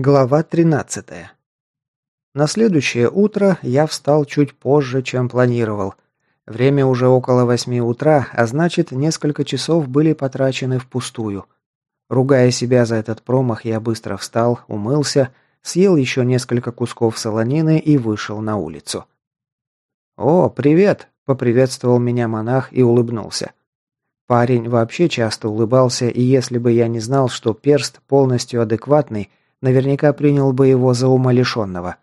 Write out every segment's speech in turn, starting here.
Глава 13. На следующее утро я встал чуть позже, чем планировал. Время уже около восьми утра, а значит, несколько часов были потрачены впустую. Ругая себя за этот промах, я быстро встал, умылся, съел еще несколько кусков солонины и вышел на улицу. «О, привет!» – поприветствовал меня монах и улыбнулся. Парень вообще часто улыбался, и если бы я не знал, что перст полностью адекватный, наверняка принял бы его за умалишенного.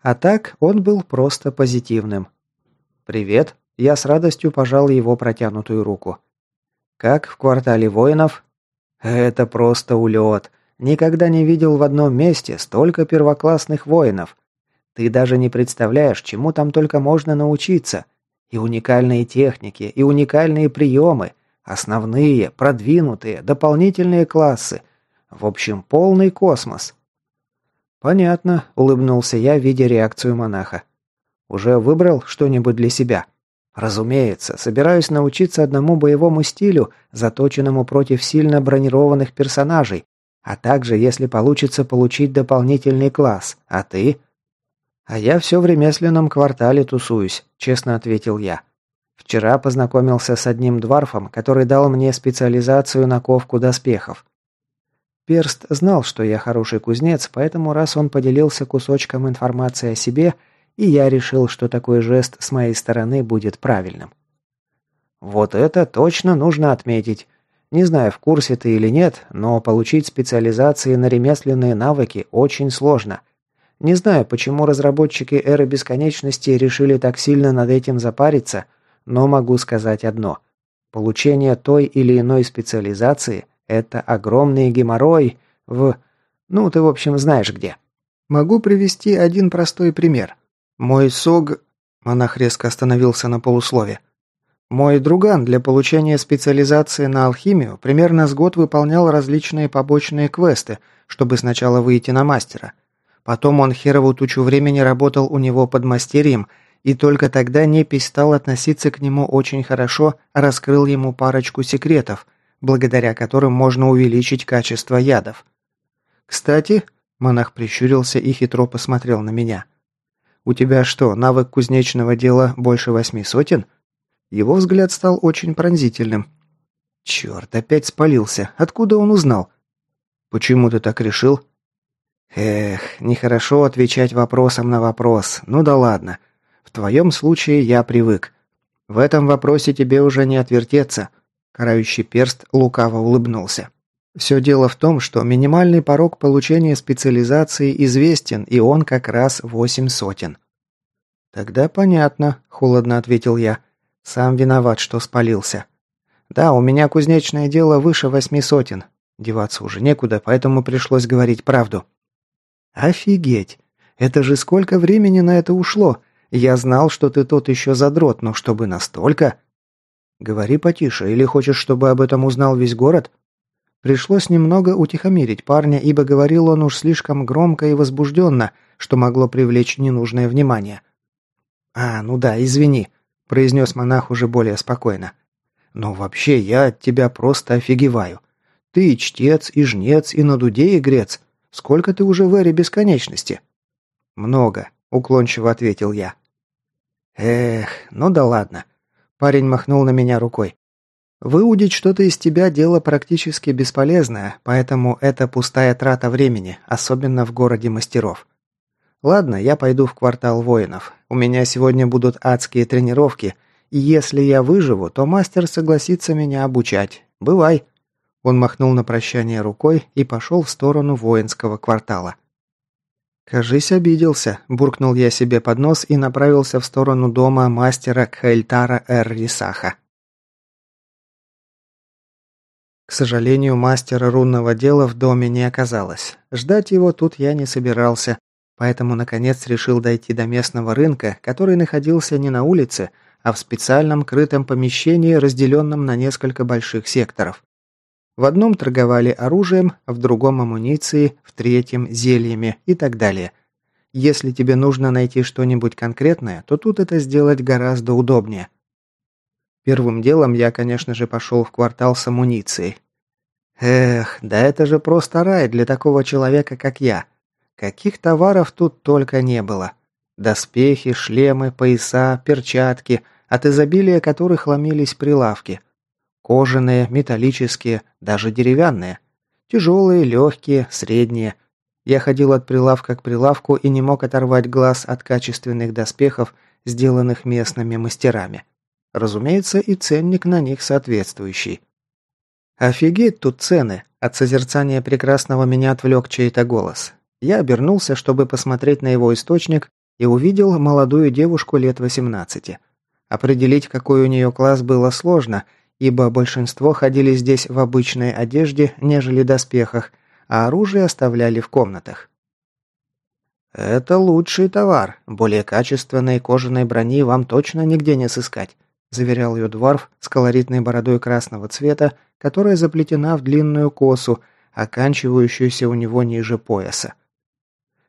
А так он был просто позитивным. «Привет», я с радостью пожал его протянутую руку. «Как в квартале воинов?» «Это просто улет. Никогда не видел в одном месте столько первоклассных воинов. Ты даже не представляешь, чему там только можно научиться. И уникальные техники, и уникальные приемы, основные, продвинутые, дополнительные классы – в общем, полный космос. Понятно, улыбнулся я, видя реакцию монаха. Уже выбрал что-нибудь для себя? Разумеется, собираюсь научиться одному боевому стилю, заточенному против сильно бронированных персонажей, а также, если получится, получить дополнительный класс. А ты? А я все в ремесленном квартале тусуюсь, честно ответил я. Вчера познакомился с одним дварфом, который дал мне специализацию на ковку доспехов. Перст знал, что я хороший кузнец, поэтому раз он поделился кусочком информации о себе, и я решил, что такой жест с моей стороны будет правильным. Вот это точно нужно отметить. Не знаю, в курсе ты или нет, но получить специализации на ремесленные навыки очень сложно. Не знаю, почему разработчики Эры Бесконечности решили так сильно над этим запариться, но могу сказать одно. Получение той или иной специализации это огромный геморрой в... Ну, ты, в общем, знаешь где. Могу привести один простой пример. Мой СОГ... Монах резко остановился на полуслове. Мой друган для получения специализации на алхимию примерно с год выполнял различные побочные квесты, чтобы сначала выйти на мастера. Потом он херову тучу времени работал у него под мастерием, и только тогда Непись стал относиться к нему очень хорошо, раскрыл ему парочку секретов, благодаря которым можно увеличить качество ядов. Кстати, монах прищурился и хитро посмотрел на меня. У тебя что, навык кузнечного дела больше восьми сотен? Его взгляд стал очень пронзительным. Черт, опять спалился. Откуда он узнал? Почему ты так решил? Эх, нехорошо отвечать вопросом на вопрос. Ну да ладно. В твоем случае я привык. В этом вопросе тебе уже не отвертеться. Карающий перст лукаво улыбнулся. Все дело в том, что минимальный порог получения специализации известен, и он как раз восемь сотен. «Тогда понятно», – холодно ответил я. «Сам виноват, что спалился. Да, у меня кузнечное дело выше восьми сотен. Деваться уже некуда, поэтому пришлось говорить правду». «Офигеть! Это же сколько времени на это ушло! Я знал, что ты тот еще задрот, но чтобы настолько...» «Говори потише, или хочешь, чтобы об этом узнал весь город?» Пришлось немного утихомирить парня, ибо говорил он уж слишком громко и возбужденно, что могло привлечь ненужное внимание. «А, ну да, извини», – произнес монах уже более спокойно. «Но вообще я от тебя просто офигеваю. Ты и чтец, и жнец, и на дуде игрец. Сколько ты уже в эре бесконечности?» «Много», – уклончиво ответил я. «Эх, ну да ладно. Парень махнул на меня рукой. Выудить что-то из тебя дело практически бесполезное, поэтому это пустая трата времени, особенно в городе мастеров. Ладно, я пойду в квартал воинов. У меня сегодня будут адские тренировки, и если я выживу, то мастер согласится меня обучать. Бывай. Он махнул на прощание рукой и пошел в сторону воинского квартала. «Кажись, обиделся», – буркнул я себе под нос и направился в сторону дома мастера Кхельтара Эр-Рисаха. К сожалению, мастера рунного дела в доме не оказалось. Ждать его тут я не собирался, поэтому, наконец, решил дойти до местного рынка, который находился не на улице, а в специальном крытом помещении, разделенном на несколько больших секторов. В одном торговали оружием, в другом амуницией, в третьем зельями и так далее. Если тебе нужно найти что-нибудь конкретное, то тут это сделать гораздо удобнее. Первым делом я, конечно же, пошел в квартал с амуницией. Эх, да это же просто рай для такого человека, как я. каких товаров тут только не было. Доспехи, шлемы, пояса, перчатки, от изобилия которых ломились прилавки. Кожаные, металлические, даже деревянные. Тяжелые, легкие, средние. Я ходил от прилавка к прилавку и не мог оторвать глаз от качественных доспехов, сделанных местными мастерами. Разумеется, и ценник на них соответствующий. «Офигеть тут цены!» От созерцания прекрасного меня отвлек чей-то голос. Я обернулся, чтобы посмотреть на его источник, и увидел молодую девушку лет 18. Определить, какой у нее класс, было сложно, ибо большинство ходили здесь в обычной одежде, нежели доспехах, а оружие оставляли в комнатах. «Это лучший товар. Более качественной кожаной брони вам точно нигде не сыскать», заверял ее дворф с колоритной бородой красного цвета, которая заплетена в длинную косу, оканчивающуюся у него ниже пояса.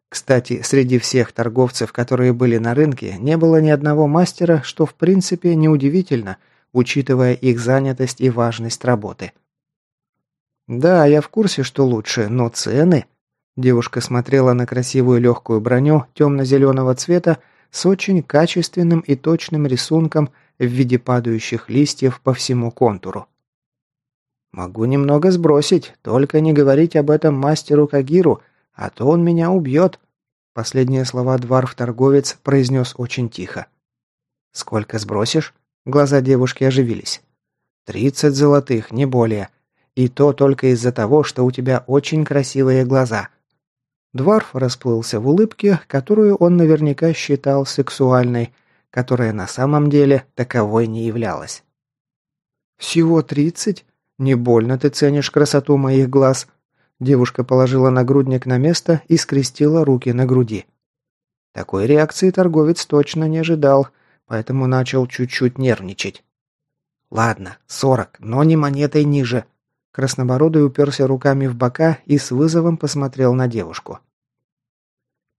Кстати, среди всех торговцев, которые были на рынке, не было ни одного мастера, что в принципе неудивительно, учитывая их занятость и важность работы. «Да, я в курсе, что лучше, но цены...» Девушка смотрела на красивую легкую броню темно-зеленого цвета с очень качественным и точным рисунком в виде падающих листьев по всему контуру. «Могу немного сбросить, только не говорить об этом мастеру Кагиру, а то он меня убьет», Последние слова дворф-торговец произнес очень тихо. «Сколько сбросишь?» Глаза девушки оживились. «Тридцать золотых, не более. И то только из-за того, что у тебя очень красивые глаза». Дворф расплылся в улыбке, которую он наверняка считал сексуальной, которая на самом деле таковой не являлась. «Всего тридцать? Не больно ты ценишь красоту моих глаз?» Девушка положила нагрудник на место и скрестила руки на груди. Такой реакции торговец точно не ожидал, поэтому начал чуть-чуть нервничать. «Ладно, сорок, но не монетой ниже». Краснобородый уперся руками в бока и с вызовом посмотрел на девушку.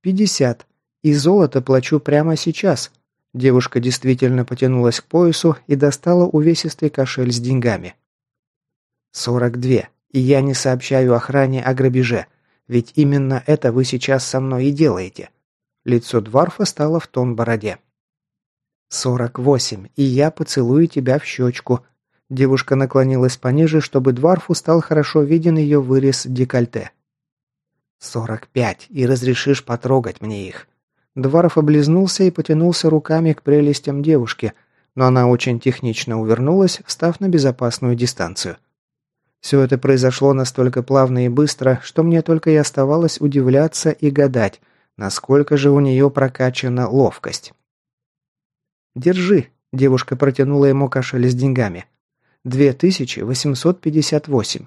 «Пятьдесят. И золото плачу прямо сейчас». Девушка действительно потянулась к поясу и достала увесистый кошель с деньгами. «Сорок две. И я не сообщаю охране о грабеже, ведь именно это вы сейчас со мной и делаете. Лицо Дварфа стало в тон бороде. «Сорок восемь, и я поцелую тебя в щечку». Девушка наклонилась пониже, чтобы Дварфу стал хорошо виден ее вырез декольте. «Сорок пять, и разрешишь потрогать мне их». Дварф облизнулся и потянулся руками к прелестям девушки, но она очень технично увернулась, встав на безопасную дистанцию. Все это произошло настолько плавно и быстро, что мне только и оставалось удивляться и гадать, насколько же у нее прокачана ловкость. «Держи», – девушка протянула ему кошель с деньгами. «Две тысячи восемьсот пятьдесят восемь».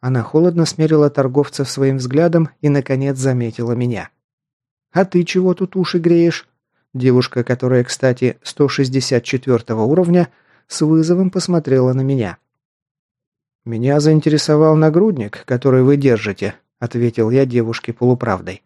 Она холодно смерила торговца своим взглядом и, наконец, заметила меня. «А ты чего тут уши греешь?» Девушка, которая, кстати, 164 уровня, с вызовом посмотрела на меня. «Меня заинтересовал нагрудник, который вы держите», – ответил я девушке полуправдой.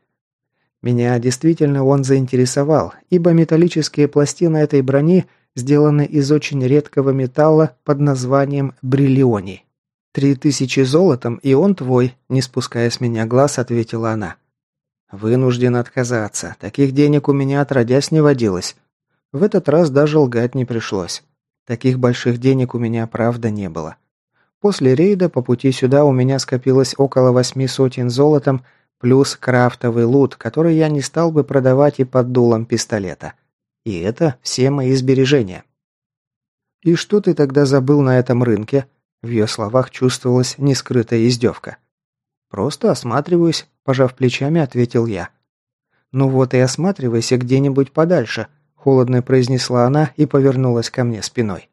Меня действительно он заинтересовал, ибо металлические пластины этой брони сделаны из очень редкого металла под названием бриллионий. «Три тысячи золотом, и он твой», – не спуская с меня глаз, ответила она. «Вынужден отказаться. Таких денег у меня отродясь не водилось. В этот раз даже лгать не пришлось. Таких больших денег у меня правда не было. После рейда по пути сюда у меня скопилось около восьми сотен золотом, плюс крафтовый лут, который я не стал бы продавать и под дулом пистолета. И это все мои сбережения. «И что ты тогда забыл на этом рынке?» В ее словах чувствовалась нескрытая издевка. «Просто осматриваюсь», – пожав плечами, ответил я. «Ну вот и осматривайся где-нибудь подальше», – холодно произнесла она и повернулась ко мне спиной.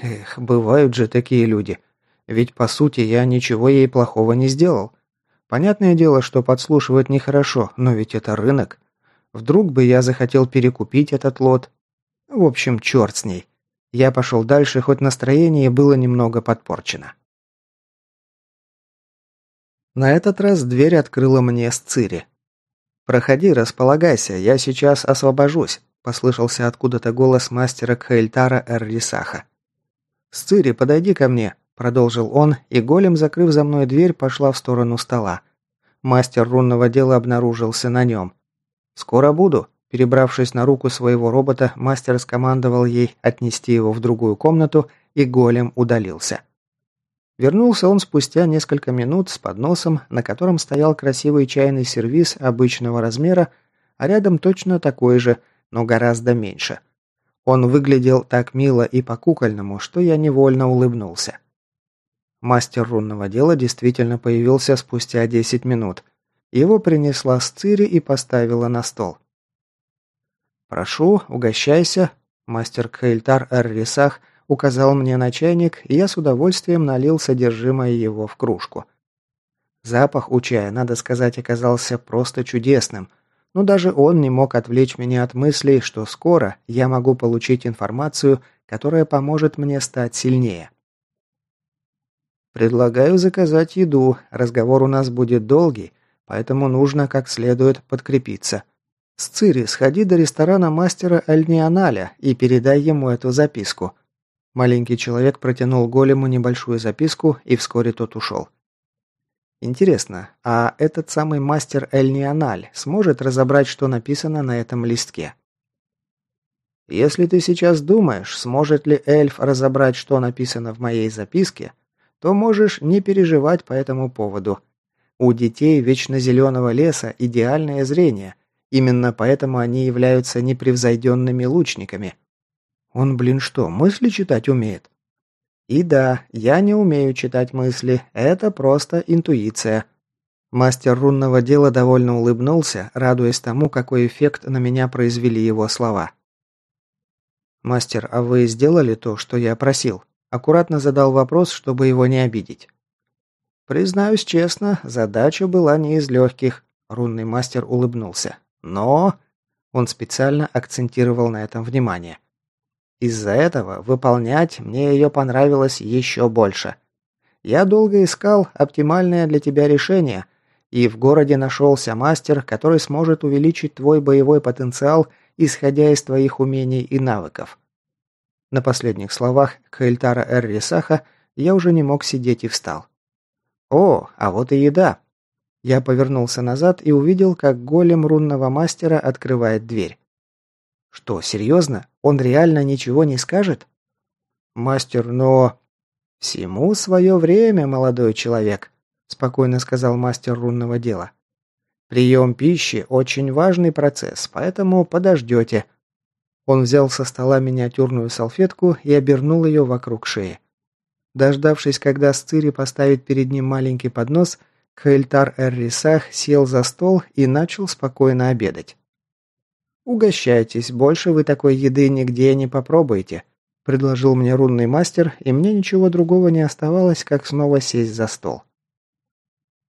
Эх, бывают же такие люди. Ведь, по сути, я ничего ей плохого не сделал. Понятное дело, что подслушивать нехорошо, но ведь это рынок. Вдруг бы я захотел перекупить этот лот. В общем, черт с ней. Я пошел дальше, хоть настроение было немного подпорчено. На этот раз дверь открыла мне Сцири. «Проходи, располагайся, я сейчас освобожусь», – послышался откуда-то голос мастера Кхейльтара Эррисаха. «Сцири, подойди ко мне», – продолжил он, и голем, закрыв за мной дверь, пошла в сторону стола. Мастер рунного дела обнаружился на нем. «Скоро буду», Перебравшись на руку своего робота, мастер скомандовал ей отнести его в другую комнату, и голем удалился. Вернулся он спустя несколько минут с подносом, на котором стоял красивый чайный сервиз обычного размера, а рядом точно такой же, но гораздо меньше. Он выглядел так мило и по-кукольному, что я невольно улыбнулся. Мастер рунного дела действительно появился спустя 10 минут. Его принесла Сцири и поставила на стол. «Прошу, угощайся». Мастер Кхейльтар Эр-Рисах указал мне на чайник, и я с удовольствием налил содержимое его в кружку. Запах у чая, надо сказать, оказался просто чудесным, но даже он не мог отвлечь меня от мыслей, что скоро я могу получить информацию, которая поможет мне стать сильнее. «Предлагаю заказать еду, разговор у нас будет долгий, поэтому нужно как следует подкрепиться», «Сцири, сходи до ресторана мастера Альнианаля и передай ему эту записку». Маленький человек протянул голему небольшую записку, и вскоре тот ушел. Интересно, а этот самый мастер Эльнианаль сможет разобрать, что написано на этом листке? Если ты сейчас думаешь, сможет ли эльф разобрать, что написано в моей записке, то можешь не переживать по этому поводу. У детей вечно зеленого леса идеальное зрение – Именно поэтому они являются непревзойденными лучниками. Он, блин, что, мысли читать умеет? И да, я не умею читать мысли, это просто интуиция. Мастер рунного дела довольно улыбнулся, радуясь тому, какой эффект на меня произвели его слова. «Мастер, а вы сделали то, что я просил?» Аккуратно задал вопрос, чтобы его не обидеть. «Признаюсь честно, задача была не из легких», — рунный мастер улыбнулся. Но он специально акцентировал на этом внимание. Из-за этого выполнять мне ее понравилось еще больше. Я долго искал оптимальное для тебя решение, и в городе нашелся мастер, который сможет увеличить твой боевой потенциал, исходя из твоих умений и навыков. На последних словах Кхельтара Эр-Рисаха я уже не мог сидеть и встал. О, а вот и еда. Я повернулся назад и увидел, как голем рунного мастера открывает дверь. Что, серьезно? Он реально ничего не скажет? Мастер, но... Всему свое время, молодой человек, спокойно сказал мастер рунного дела. Прием пищи – очень важный процесс, поэтому подождете. Он взял со стола миниатюрную салфетку и обернул ее вокруг шеи. Дождавшись, когда Сцири поставит перед ним маленький поднос, Хейльтар Эр-Рисах сел за стол и начал спокойно обедать. «Угощайтесь, больше вы такой еды нигде не попробуете», – предложил мне рунный мастер, и мне ничего другого не оставалось, как снова сесть за стол.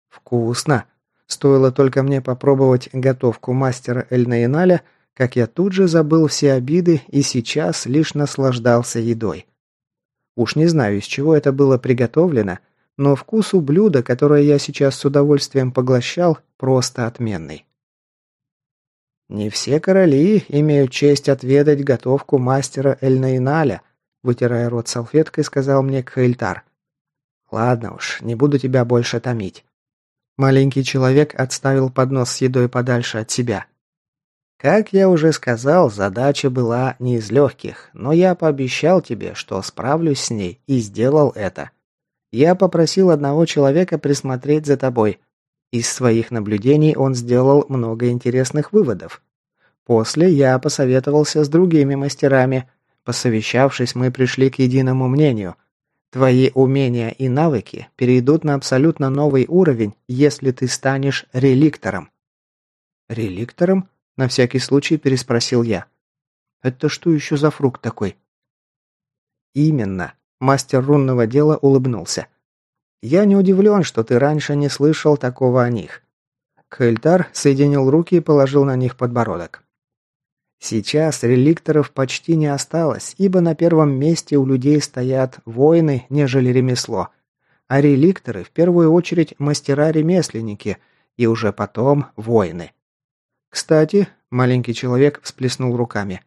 «Вкусно!» Стоило только мне попробовать готовку мастера Эльнаиналя, как я тут же забыл все обиды и сейчас лишь наслаждался едой. Уж не знаю, из чего это было приготовлено, но вкус у блюда, которое я сейчас с удовольствием поглощал, просто отменный. «Не все короли имеют честь отведать готовку мастера Эльнаиналя», вытирая рот салфеткой, сказал мне Кхейльтар. «Ладно уж, не буду тебя больше томить». Маленький человек отставил поднос с едой подальше от себя. «Как я уже сказал, задача была не из легких, но я пообещал тебе, что справлюсь с ней и сделал это. Я попросил одного человека присмотреть за тобой. Из своих наблюдений он сделал много интересных выводов. После я посоветовался с другими мастерами. Посовещавшись, мы пришли к единому мнению. Твои умения и навыки перейдут на абсолютно новый уровень, если ты станешь реликтором. Реликтором? На всякий случай переспросил я. Это что еще за фрукт такой? Именно. Мастер рунного дела улыбнулся. «Я не удивлен, что ты раньше не слышал такого о них». Кхельтар соединил руки и положил на них подбородок. Сейчас реликторов почти не осталось, ибо на первом месте у людей стоят воины, нежели ремесло. А реликторы в первую очередь мастера-ремесленники, и уже потом воины. Кстати, маленький человек всплеснул руками.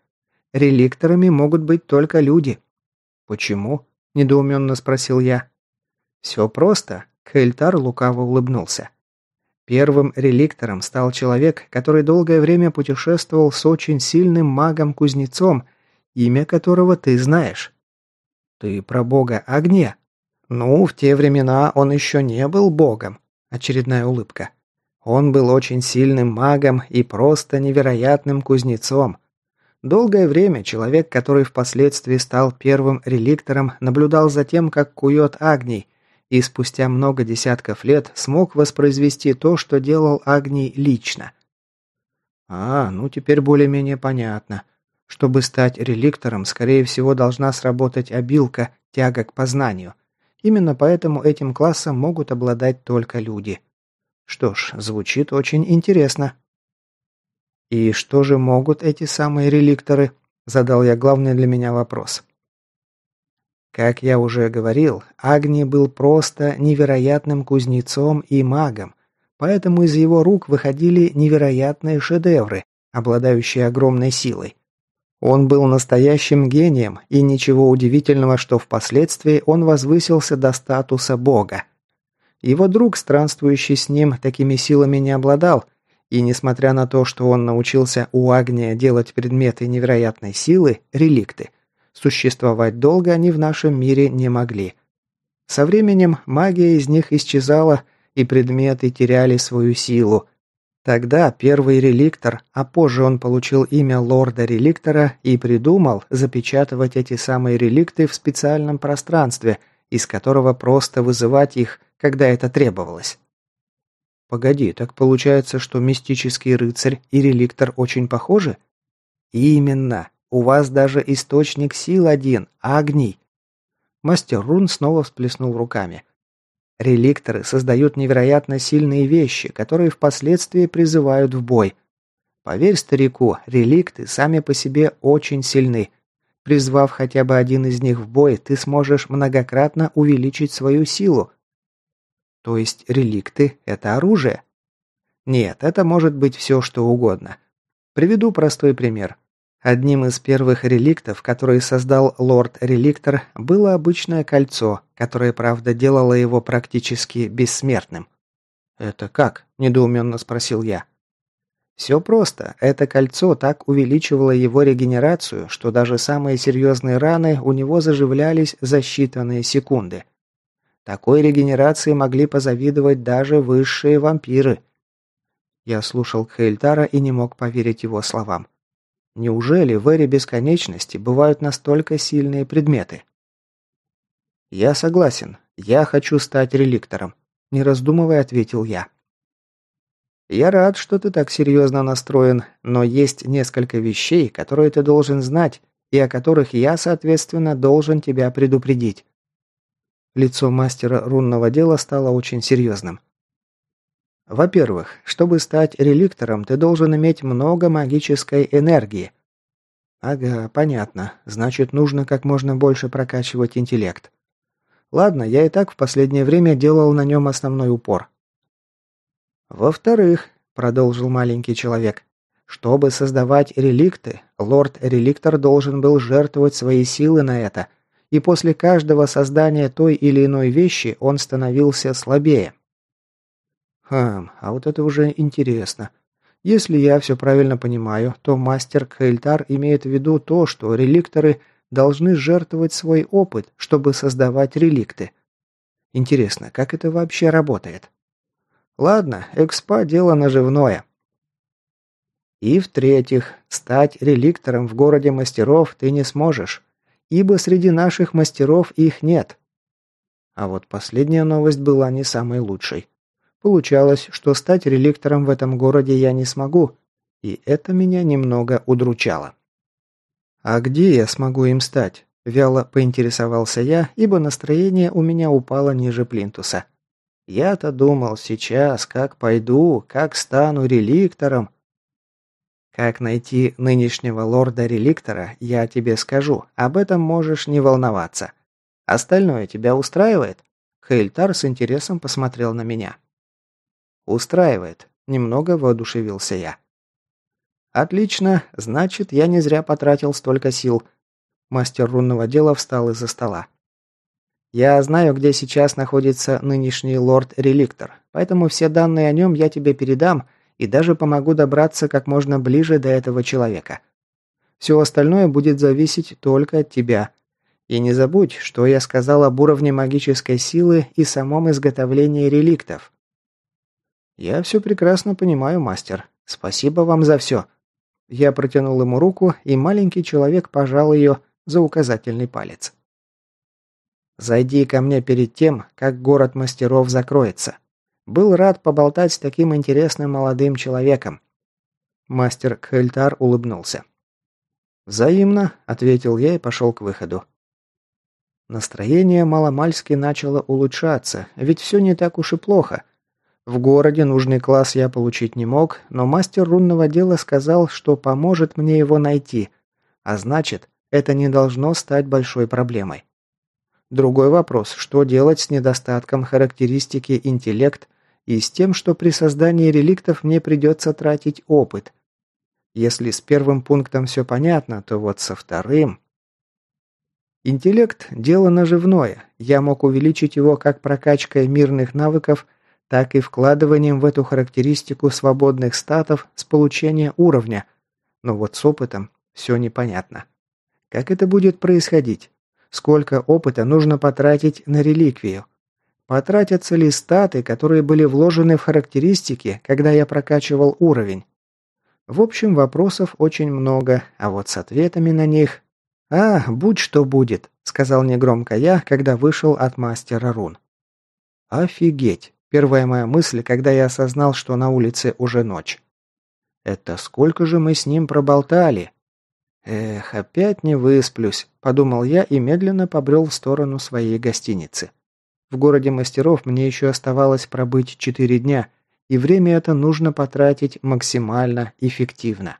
Реликторами могут быть только люди. Почему? – недоуменно спросил я. «Все просто», – Кельтар лукаво улыбнулся. Первым реликтором стал человек, который долгое время путешествовал с очень сильным магом-кузнецом, имя которого ты знаешь. Ты про бога огня. Ну, в те времена он еще не был богом. Очередная улыбка. Он был очень сильным магом и просто невероятным кузнецом. Долгое время человек, который впоследствии стал первым реликтором, наблюдал за тем, как кует Агний, и спустя много десятков лет смог воспроизвести то, что делал Агний лично. А, ну теперь более-менее понятно. Чтобы стать реликтором, скорее всего, должна сработать обилка, тяга к познанию. Именно поэтому этим классом могут обладать только люди. Что ж, звучит очень интересно. «И что же могут эти самые реликторы?» – задал я главный для меня вопрос. Как я уже говорил, Агни был просто невероятным кузнецом и магом, поэтому из его рук выходили невероятные шедевры, обладающие огромной силой. Он был настоящим гением, и ничего удивительного, что впоследствии он возвысился до статуса бога. Его друг, странствующий с ним, такими силами не обладал, и несмотря на то, что он научился у Агния делать предметы невероятной силы, реликты, существовать долго они в нашем мире не могли. Со временем магия из них исчезала, и предметы теряли свою силу. Тогда первый реликтор, а позже он получил имя лорда-реликтора и придумал запечатывать эти самые реликты в специальном пространстве, из которого просто вызывать их, когда это требовалось. Погоди, так получается, что мистический рыцарь и реликтор очень похожи? Именно. У вас даже источник сил один – огней. Мастер Рун снова всплеснул руками. Реликторы создают невероятно сильные вещи, которые впоследствии призывают в бой. Поверь старику, реликты сами по себе очень сильны. Призвав хотя бы один из них в бой, ты сможешь многократно увеличить свою силу, то есть реликты – это оружие? Нет, это может быть все, что угодно. Приведу простой пример. Одним из первых реликтов, которые создал лорд-реликтор, было обычное кольцо, которое, правда, делало его практически бессмертным. «Это как?» – недоуменно спросил я. Все просто. Это кольцо так увеличивало его регенерацию, что даже самые серьезные раны у него заживлялись за считанные секунды. Такой регенерации могли позавидовать даже высшие вампиры. Я слушал Хейльтара и не мог поверить его словам. Неужели в эре бесконечности бывают настолько сильные предметы? Я согласен. Я хочу стать реликтором. Не раздумывая, ответил я. Я рад, что ты так серьезно настроен, но есть несколько вещей, которые ты должен знать, и о которых я, соответственно, должен тебя предупредить. Лицо мастера рунного дела стало очень серьезным. Во-первых, чтобы стать реликтором, ты должен иметь много магической энергии. Ага, понятно. Значит, нужно как можно больше прокачивать интеллект. Ладно, я и так в последнее время делал на нем основной упор. Во-вторых, продолжил маленький человек, чтобы создавать реликты, лорд-реликтор должен был жертвовать свои силы на это – и после каждого создания той или иной вещи он становился слабее. Хм, а вот это уже интересно. Если я все правильно понимаю, то мастер Кхейльтар имеет в виду то, что реликторы должны жертвовать свой опыт, чтобы создавать реликты. Интересно, как это вообще работает? Ладно, экспа – дело наживное. И в-третьих, стать реликтором в городе мастеров ты не сможешь ибо среди наших мастеров их нет. А вот последняя новость была не самой лучшей. Получалось, что стать реликтором в этом городе я не смогу, и это меня немного удручало. «А где я смогу им стать?» – вяло поинтересовался я, ибо настроение у меня упало ниже плинтуса. «Я-то думал, сейчас, как пойду, как стану реликтором, как найти нынешнего лорда-реликтора, я тебе скажу. Об этом можешь не волноваться. Остальное тебя устраивает?» Хейльтар с интересом посмотрел на меня. «Устраивает», – немного воодушевился я. «Отлично, значит, я не зря потратил столько сил». Мастер рунного дела встал из-за стола. Я знаю, где сейчас находится нынешний лорд-реликтор, поэтому все данные о нем я тебе передам и даже помогу добраться как можно ближе до этого человека. Все остальное будет зависеть только от тебя. И не забудь, что я сказал об уровне магической силы и самом изготовлении реликтов. Я все прекрасно понимаю, мастер. Спасибо вам за все. Я протянул ему руку, и маленький человек пожал ее за указательный палец. Зайди ко мне перед тем, как город мастеров закроется. Был рад поболтать с таким интересным молодым человеком. Мастер Кхельтар улыбнулся. «Взаимно», — ответил я и пошел к выходу. Настроение маломальски начало улучшаться, ведь все не так уж и плохо. В городе нужный класс я получить не мог, но мастер рунного дела сказал, что поможет мне его найти, а значит, это не должно стать большой проблемой. Другой вопрос, что делать с недостатком характеристики интеллект и с тем, что при создании реликтов мне придется тратить опыт. Если с первым пунктом все понятно, то вот со вторым... Интеллект – дело наживное. Я мог увеличить его как прокачкой мирных навыков, так и вкладыванием в эту характеристику свободных статов с получения уровня. Но вот с опытом все непонятно. Как это будет происходить? Сколько опыта нужно потратить на реликвию? Потратятся ли статы, которые были вложены в характеристики, когда я прокачивал уровень? В общем, вопросов очень много, а вот с ответами на них «А, будь что будет», — сказал негромко я, когда вышел от мастера рун. «Офигеть!» — первая моя мысль, когда я осознал, что на улице уже ночь. «Это сколько же мы с ним проболтали?» «Эх, опять не высплюсь», — подумал я и медленно побрел в сторону своей гостиницы. В городе мастеров мне еще оставалось пробыть четыре дня, и время это нужно потратить максимально эффективно.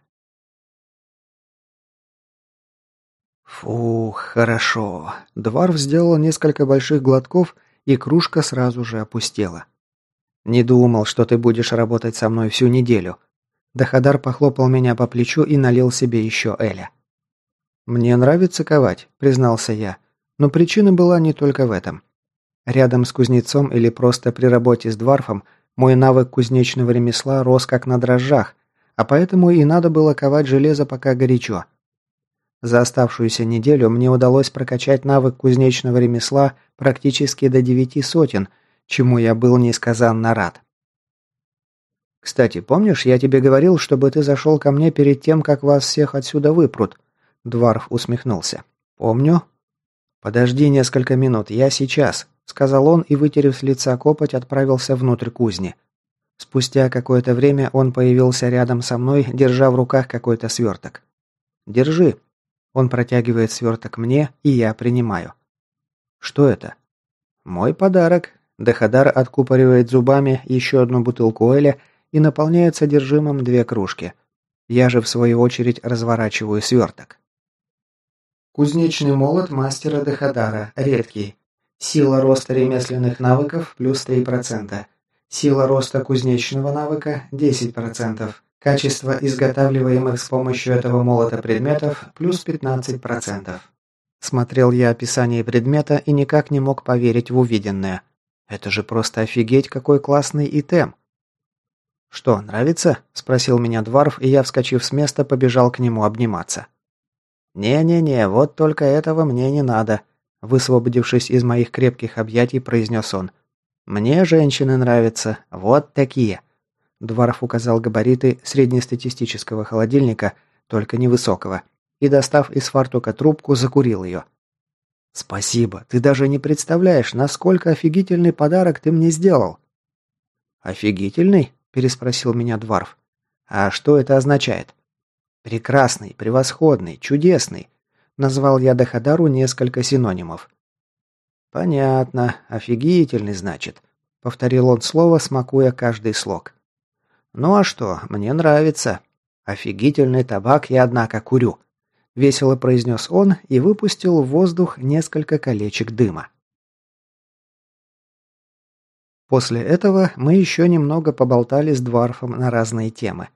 Фух, хорошо. Дварф сделал несколько больших глотков, и кружка сразу же опустела. «Не думал, что ты будешь работать со мной всю неделю». Дахадар похлопал меня по плечу и налил себе еще Эля. «Мне нравится ковать», — признался я. Но причина была не только в этом. Рядом с кузнецом или просто при работе с дварфом мой навык кузнечного ремесла рос как на дрожжах, а поэтому и надо было ковать железо пока горячо. За оставшуюся неделю мне удалось прокачать навык кузнечного ремесла практически до девяти сотен, чему я был несказанно рад. «Кстати, помнишь, я тебе говорил, чтобы ты зашел ко мне перед тем, как вас всех отсюда выпрут?» Дварф усмехнулся. «Помню». «Подожди несколько минут, я сейчас», — сказал он и, вытерев с лица копоть, отправился внутрь кузни. Спустя какое-то время он появился рядом со мной, держа в руках какой-то сверток. «Держи», он протягивает сверток мне, и я принимаю. Что это? Мой подарок. Дехадар откупоривает зубами еще одну бутылку Эля и наполняет содержимым две кружки. Я же, в свою очередь, разворачиваю сверток. Кузнечный молот мастера Дехадара. Редкий. Сила роста ремесленных навыков плюс 3%. Сила роста кузнечного навыка 10%. Качество изготавливаемых с помощью этого молота предметов плюс 15%. Смотрел я описание предмета и никак не мог поверить в увиденное. Это же просто офигеть, какой классный итем. «Что, нравится?» – спросил меня Дварф, и я, вскочив с места, побежал к нему обниматься. «Не-не-не, вот только этого мне не надо», – высвободившись из моих крепких объятий, произнес он. «Мне женщины нравятся, вот такие». Дваров указал габариты среднестатистического холодильника, только невысокого, и, достав из фартука трубку, закурил ее. «Спасибо, ты даже не представляешь, насколько офигительный подарок ты мне сделал». «Офигительный?» – переспросил меня Дварф. «А что это означает?» «Прекрасный, превосходный, чудесный», – назвал я Дахадару несколько синонимов. «Понятно, офигительный, значит», – повторил он слово, смакуя каждый слог. «Ну а что, мне нравится. Офигительный табак я, однако, курю», — весело произнес он и выпустил в воздух несколько колечек дыма. После этого мы еще немного поболтали с Дварфом на разные темы.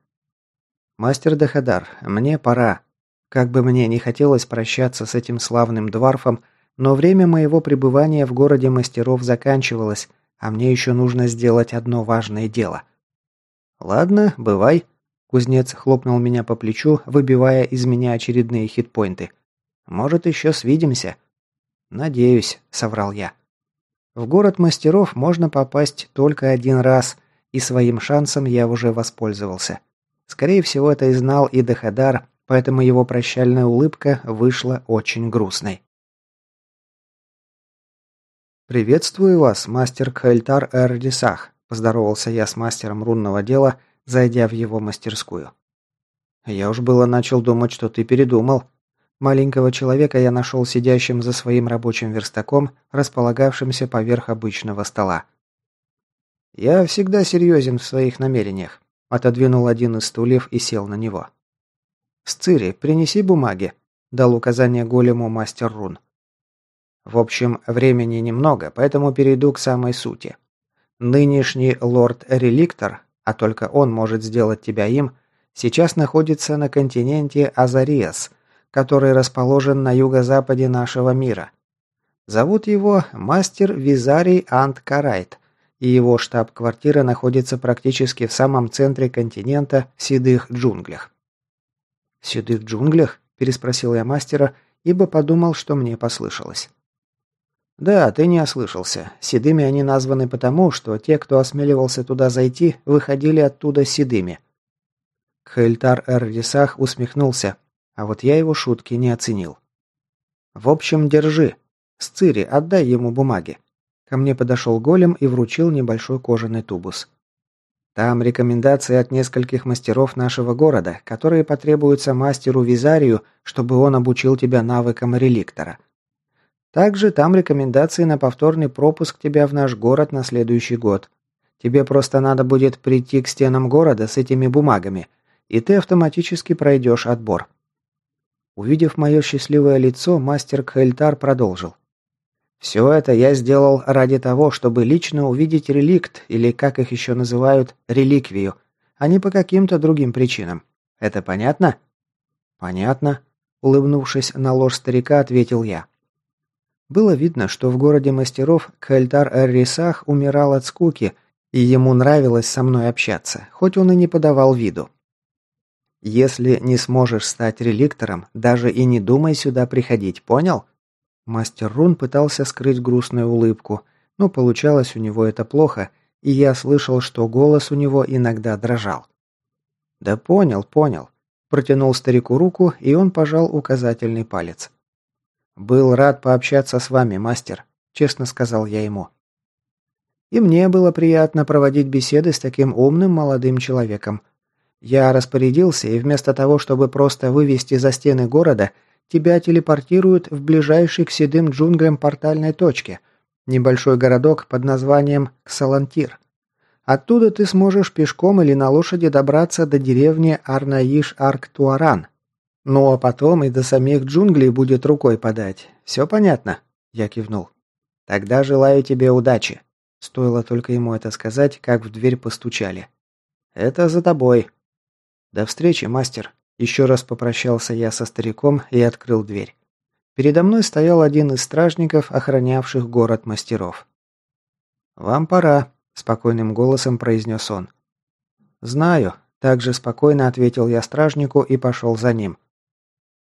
«Мастер Дахадар, мне пора. Как бы мне не хотелось прощаться с этим славным Дварфом, Но время моего пребывания в городе мастеров заканчивалось, а мне еще нужно сделать одно важное дело. «Ладно, бывай», — кузнец хлопнул меня по плечу, выбивая из меня очередные хитпоинты. «Может, еще свидимся?» «Надеюсь», — соврал я. В город мастеров можно попасть только один раз, и своим шансом я уже воспользовался. Скорее всего, это и знал и Дахадар, поэтому его прощальная улыбка вышла очень грустной. «Приветствую вас, мастер Кхельтар Эрдисах», – поздоровался я с мастером рунного дела, зайдя в его мастерскую. «Я уж было начал думать, что ты передумал». Маленького человека я нашел сидящим за своим рабочим верстаком, располагавшимся поверх обычного стола. «Я всегда серьезен в своих намерениях», – отодвинул один из стульев и сел на него. «Сцири, принеси бумаги», – дал указание голему мастер рун. В общем, времени немного, поэтому перейду к самой сути. Нынешний лорд-реликтор, а только он может сделать тебя им, сейчас находится на континенте Азариас, который расположен на юго-западе нашего мира. Зовут его мастер Визарий Ант Карайт, и его штаб-квартира находится практически в самом центре континента в Седых джунглях. «В Седых джунглях?» – переспросил я мастера, ибо подумал, что мне послышалось. «Да, ты не ослышался. Седыми они названы потому, что те, кто осмеливался туда зайти, выходили оттуда седыми». Хельтар Эрдисах усмехнулся, а вот я его шутки не оценил. «В общем, держи. Сцири, отдай ему бумаги». Ко мне подошел голем и вручил небольшой кожаный тубус. Там рекомендации от нескольких мастеров нашего города, которые потребуются мастеру Визарию, чтобы он обучил тебя навыкам реликтора. Также там рекомендации на повторный пропуск тебя в наш город на следующий год. Тебе просто надо будет прийти к стенам города с этими бумагами, и ты автоматически пройдешь отбор». Увидев мое счастливое лицо, мастер Кхельтар продолжил. «Все это я сделал ради того, чтобы лично увидеть реликт, или, как их еще называют, реликвию, а не по каким-то другим причинам. Это понятно?» «Понятно», — улыбнувшись на ложь старика, ответил я. Было видно, что в городе мастеров Кхельтар Эр-Рисах умирал от скуки, и ему нравилось со мной общаться, хоть он и не подавал виду. «Если не сможешь стать реликтором, даже и не думай сюда приходить, понял?» Мастер Рун пытался скрыть грустную улыбку, но получалось у него это плохо, и я слышал, что голос у него иногда дрожал. «Да понял, понял». Протянул старику руку, и он пожал указательный палец. «Был рад пообщаться с вами, мастер», – честно сказал я ему. И мне было приятно проводить беседы с таким умным молодым человеком. Я распорядился, и вместо того, чтобы просто вывести за стены города, тебя телепортируют в ближайший к седым джунглям портальной точке, небольшой городок под названием Ксалантир. Оттуда ты сможешь пешком или на лошади добраться до деревни Арнаиш-Арк-Туаран, ну а потом и до самих джунглей будет рукой подать. Все понятно?» Я кивнул. «Тогда желаю тебе удачи». Стоило только ему это сказать, как в дверь постучали. «Это за тобой». «До встречи, мастер». Еще раз попрощался я со стариком и открыл дверь. Передо мной стоял один из стражников, охранявших город мастеров. «Вам пора», – спокойным голосом произнес он. «Знаю», – также спокойно ответил я стражнику и пошел за ним.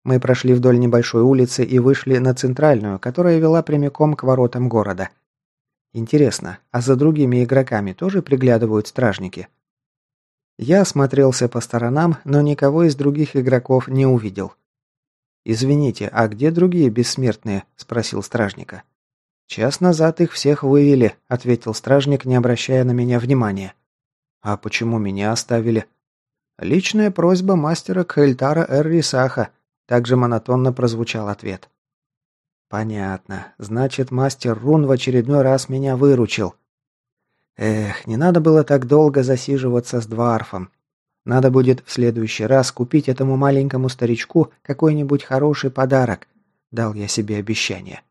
Мы прошли вдоль небольшой улицы и вышли на центральную, которая вела прямиком к воротам города. Интересно, а за другими игроками тоже приглядывают стражники? Я осмотрелся по сторонам, но никого из других игроков не увидел. «Извините, а где другие бессмертные?» – спросил стражника. «Час назад их всех вывели», – ответил стражник, не обращая на меня внимания. «А почему меня оставили?» «Личная просьба мастера Кхельтара Эррисаха», также монотонно прозвучал ответ. «Понятно. Значит, мастер рун в очередной раз меня выручил. Эх, не надо было так долго засиживаться с дварфом. Надо будет в следующий раз купить этому маленькому старичку какой-нибудь хороший подарок. Дал я себе обещание.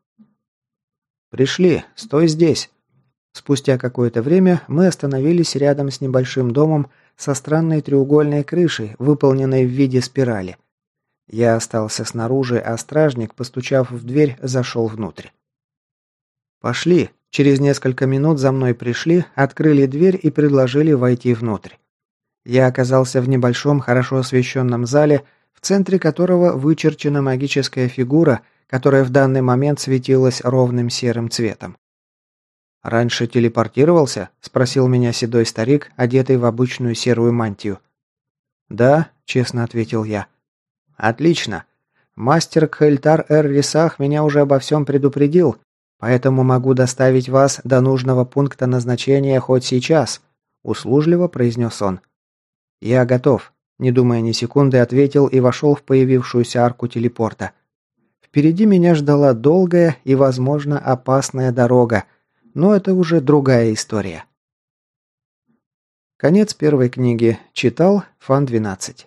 «Пришли. Стой здесь». Спустя какое-то время мы остановились рядом с небольшим домом со странной треугольной крышей, выполненной в виде спирали. Я остался снаружи, а стражник, постучав в дверь, зашел внутрь. «Пошли!» Через несколько минут за мной пришли, открыли дверь и предложили войти внутрь. Я оказался в небольшом, хорошо освещенном зале, в центре которого вычерчена магическая фигура, которая в данный момент светилась ровным серым цветом. «Раньше телепортировался?» – спросил меня седой старик, одетый в обычную серую мантию. «Да», – честно ответил я. «Отлично. Мастер Кхельтар Эр Рисах меня уже обо всем предупредил, поэтому могу доставить вас до нужного пункта назначения хоть сейчас», – услужливо произнес он. «Я готов», – не думая ни секунды, ответил и вошел в появившуюся арку телепорта. Впереди меня ждала долгая и, возможно, опасная дорога, но это уже другая история. Конец первой книги. Читал Фан 12.